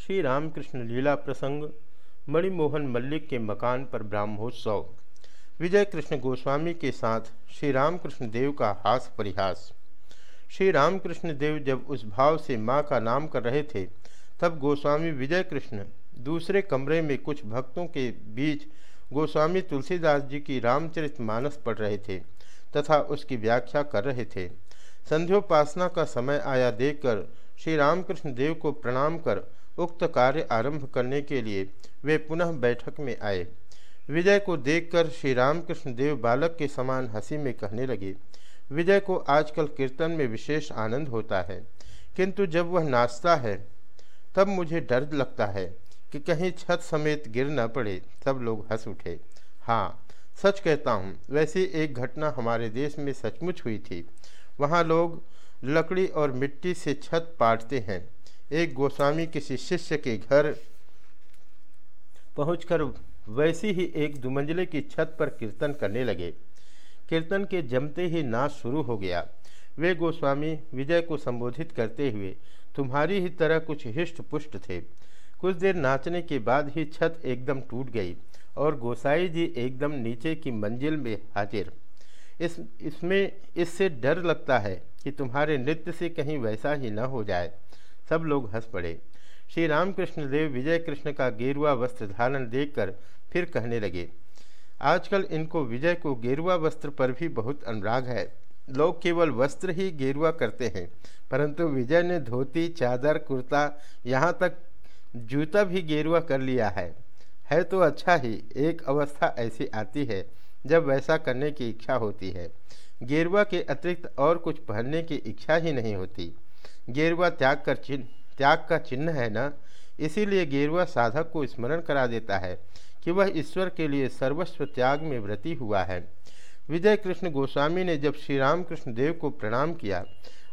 श्री रामकृष्ण लीला प्रसंग, मणिमोहन मल्लिक के मकान पर ब्राह्मोत्सव विजय कृष्ण गोस्वामी के साथ श्री रामकृष्ण देव का हास परिहास। श्री रामकृष्ण देव जब उस भाव से माँ का नाम कर रहे थे, तब गोस्वामी विजय कृष्ण दूसरे कमरे में कुछ भक्तों के बीच गोस्वामी तुलसीदास जी की रामचरित मानस पढ़ रहे थे तथा उसकी व्याख्या कर रहे थे। संध्योपासना का समय आया देखकर श्री रामकृष्ण देव को प्रणाम कर उक्त कार्य आरंभ करने के लिए वे पुनः बैठक में आए। विजय को देखकर श्री रामकृष्ण देव बालक के समान हँसी में कहने लगे, विजय को आजकल कीर्तन में विशेष आनंद होता है, किंतु जब वह नाचता है, तब मुझे डर लगता है कि कहीं छत समेत गिर न पड़े, सब लोग हंस उठे। हाँ सच कहता हूँ, वैसी एक घटना हमारे देश में सचमुच हुई थी। वहाँ लोग लकड़ी और मिट्टी से छत पाटते हैं। एक गोस्वामी किसी शिष्य के घर पहुंचकर वैसी ही एक दुमंजले की छत पर कीर्तन करने लगे। कीर्तन के जमते ही नाच शुरू हो गया। वे गोस्वामी विजय को संबोधित करते हुए, तुम्हारी ही तरह कुछ हिष्ट पुष्ट थे। कुछ देर नाचने के बाद ही छत एकदम टूट गई और गोसाई जी एकदम नीचे की मंजिल में हाजिर। इस, इसमें, इससे डर लगता है कि तुम्हारे नृत्य से कहीं वैसा ही न हो जाए। सब लोग हंस पड़े। श्री रामकृष्ण देव विजय कृष्ण का गेरुआ वस्त्र धारण देखकर फिर कहने लगे, आजकल इनको विजय को गेरुआ वस्त्र पर भी बहुत अनुराग है। लोग केवल वस्त्र ही गेरुआ करते हैं, परंतु विजय ने धोती, चादर, कुर्ता, यहाँ तक जूता भी गेरुआ कर लिया है। है तो अच्छा ही, एक अवस्था ऐसी आती है जब वैसा करने की इच्छा होती है। गेरुआ के अतिरिक्त और कुछ पहनने की इच्छा ही नहीं होती। गेरुआ त्याग कर चिन्ह, त्याग का चिन्ह है ना? इसीलिए गेरुआ साधक को स्मरण करा देता है कि वह ईश्वर के लिए सर्वस्व त्याग में व्रती हुआ है। विजय कृष्ण गोस्वामी ने जब श्री रामकृष्ण देव को प्रणाम किया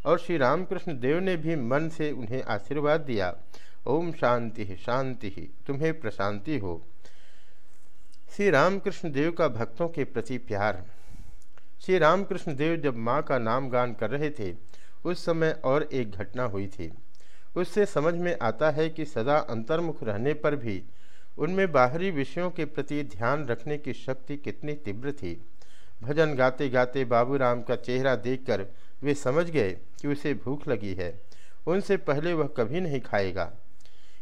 और श्री रामकृष्ण देव ने भी मन से उन्हें आशीर्वाद दिया, ओम शांति शांति तुम्हें प्रशांति हो। श्री रामकृष्ण देव का भक्तों के प्रति प्यार। श्री रामकृष्ण देव जब माँ का नाम गान कर रहे थे उस समय और एक घटना हुई थी। उससे समझ में आता है कि सदा अंतर्मुख रहने पर भी उनमें बाहरी विषयों के प्रति ध्यान रखने की शक्ति कितनी तीव्र थी। भजन गाते गाते बाबूराम का चेहरा देखकर वे समझ गए कि उसे भूख लगी है। उनसे पहले वह कभी नहीं खाएगा।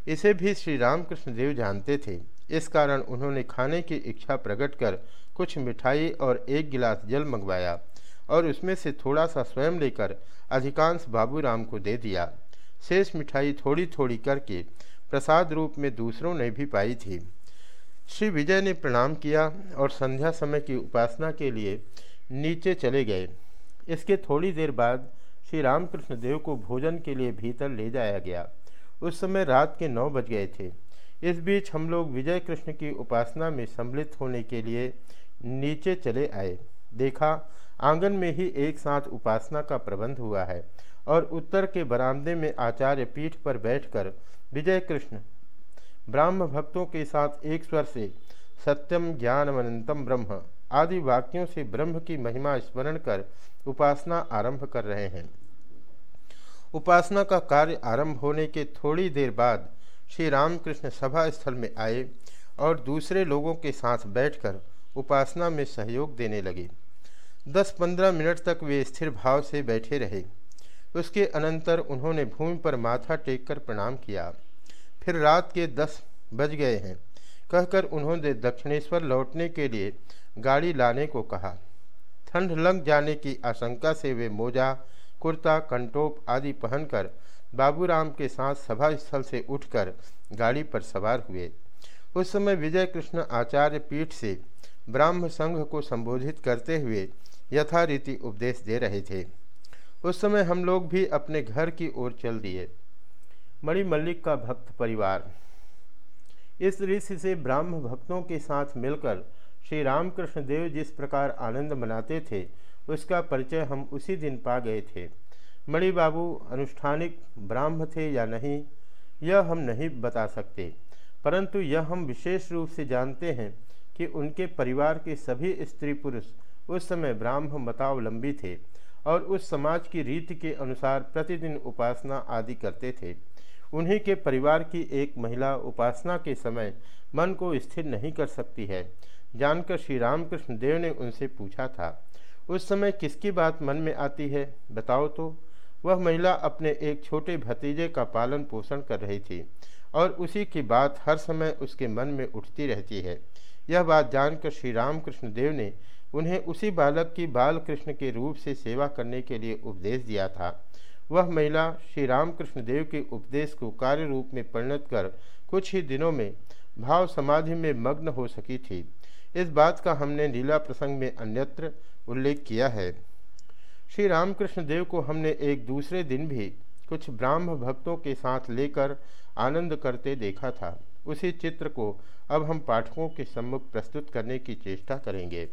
इसे भी श्री रामकृष्ण देव जानते थे। इस कारण उन्होंने खाने की इच्छा प्रकट कर कुछ मिठाई और एक गिलास जल मंगवाया। और उसमें से थोड़ा सा स्वयं लेकर अधिकांश बाबूराम को दे दिया। शेष मिठाई थोड़ी थोड़ी करके प्रसाद रूप में दूसरों ने भी पाई थी। श्री विजय ने प्रणाम किया और संध्या समय की उपासना के लिए नीचे चले गए। इसके थोड़ी देर बाद श्री रामकृष्ण देव को भोजन के लिए भीतर ले जाया गया। उस समय रात के नौ बज गए थे। इस बीच हम लोग विजय कृष्ण की उपासना में सम्मिलित होने के लिए नीचे चले आए। देखा, आँगन में ही एक साथ उपासना का प्रबंध हुआ है और उत्तर के बरामदे में आचार्य पीठ पर बैठकर विजय कृष्ण, ब्राह्म भक्तों के साथ एक स्वर से सत्यम ज्ञान ज्ञानमनंतम ब्रह्म आदि वाक्यों से ब्रह्म की महिमा स्मरण कर उपासना आरंभ कर रहे हैं। उपासना का कार्य आरंभ होने के थोड़ी देर बाद श्री रामकृष्ण सभा स्थल में आए और दूसरे लोगों के साथ बैठकर उपासना में सहयोग देने लगे। दस पंद्रह मिनट तक वे स्थिर भाव से बैठे रहे। उसके अनंतर उन्होंने भूमि पर माथा टेककर प्रणाम किया। फिर रात के दस बज गए हैं। कहकर उन्होंने दक्षिणेश्वर लौटने के लिए गाड़ी लाने को कहा। ठंड लग जाने की आशंका से वे मोजा, कुर्ता कंटोप आदि पहनकर बाबूराम के साथ सभा स्थल से उठकर गाड़ी पर सवार हुए। उस समय विजय कृष्ण आचार्य पीठ से ब्राह्म संघ को संबोधित करते हुए यथारीति उपदेश दे रहे थे। उस समय हम लोग भी अपने घर की ओर चल दिए। मणि मल्लिक का भक्त परिवार। इस ऋषि से ब्राह्म भक्तों के साथ मिलकर श्री रामकृष्ण देव जिस प्रकार आनंद मनाते थे, उसका परिचय हम उसी दिन पा गए थे। मणि बाबू अनुष्ठानिक ब्राह्म थे या नहीं, यह हम नहीं बता सकते। परंतु यह हम विशेष रूप से जानते हैं कि उनके परिवार के सभी स्त्री पुरुष उस समय ब्राह्म मतावलंबी थे और उस समाज की रीति के अनुसार प्रतिदिन उपासना आदि करते थे। उन्हीं के परिवार की एक महिला उपासना के समय मन को स्थिर नहीं कर सकती है, जानकर श्री रामकृष्ण देव ने उनसे पूछा था, उस समय किसकी बात मन में आती है? बताओ तो। वह महिला अपने एक छोटे भतीजे का पालन पोषण कर रही थी और उसी की बात हर समय उसके मन में उठती रहती है। यह बात जानकर श्री रामकृष्ण देव ने उन्हें उसी बालक की बाल कृष्ण के रूप से सेवा करने के लिए उपदेश दिया था। वह महिला श्री रामकृष्ण देव के उपदेश को कार्य रूप में परिणत कर कुछ ही दिनों में भाव समाधि में मग्न हो सकी थी। इस बात का हमने लीला प्रसंग में अन्यत्र उल्लेख किया है। श्री रामकृष्ण देव को हमने एक दूसरे दिन भी कुछ ब्राह्म भक्तों के साथ लेकर आनंद करते देखा था। उसी चित्र को अब हम पाठकों के सम्मुख प्रस्तुत करने की चेष्टा करेंगे।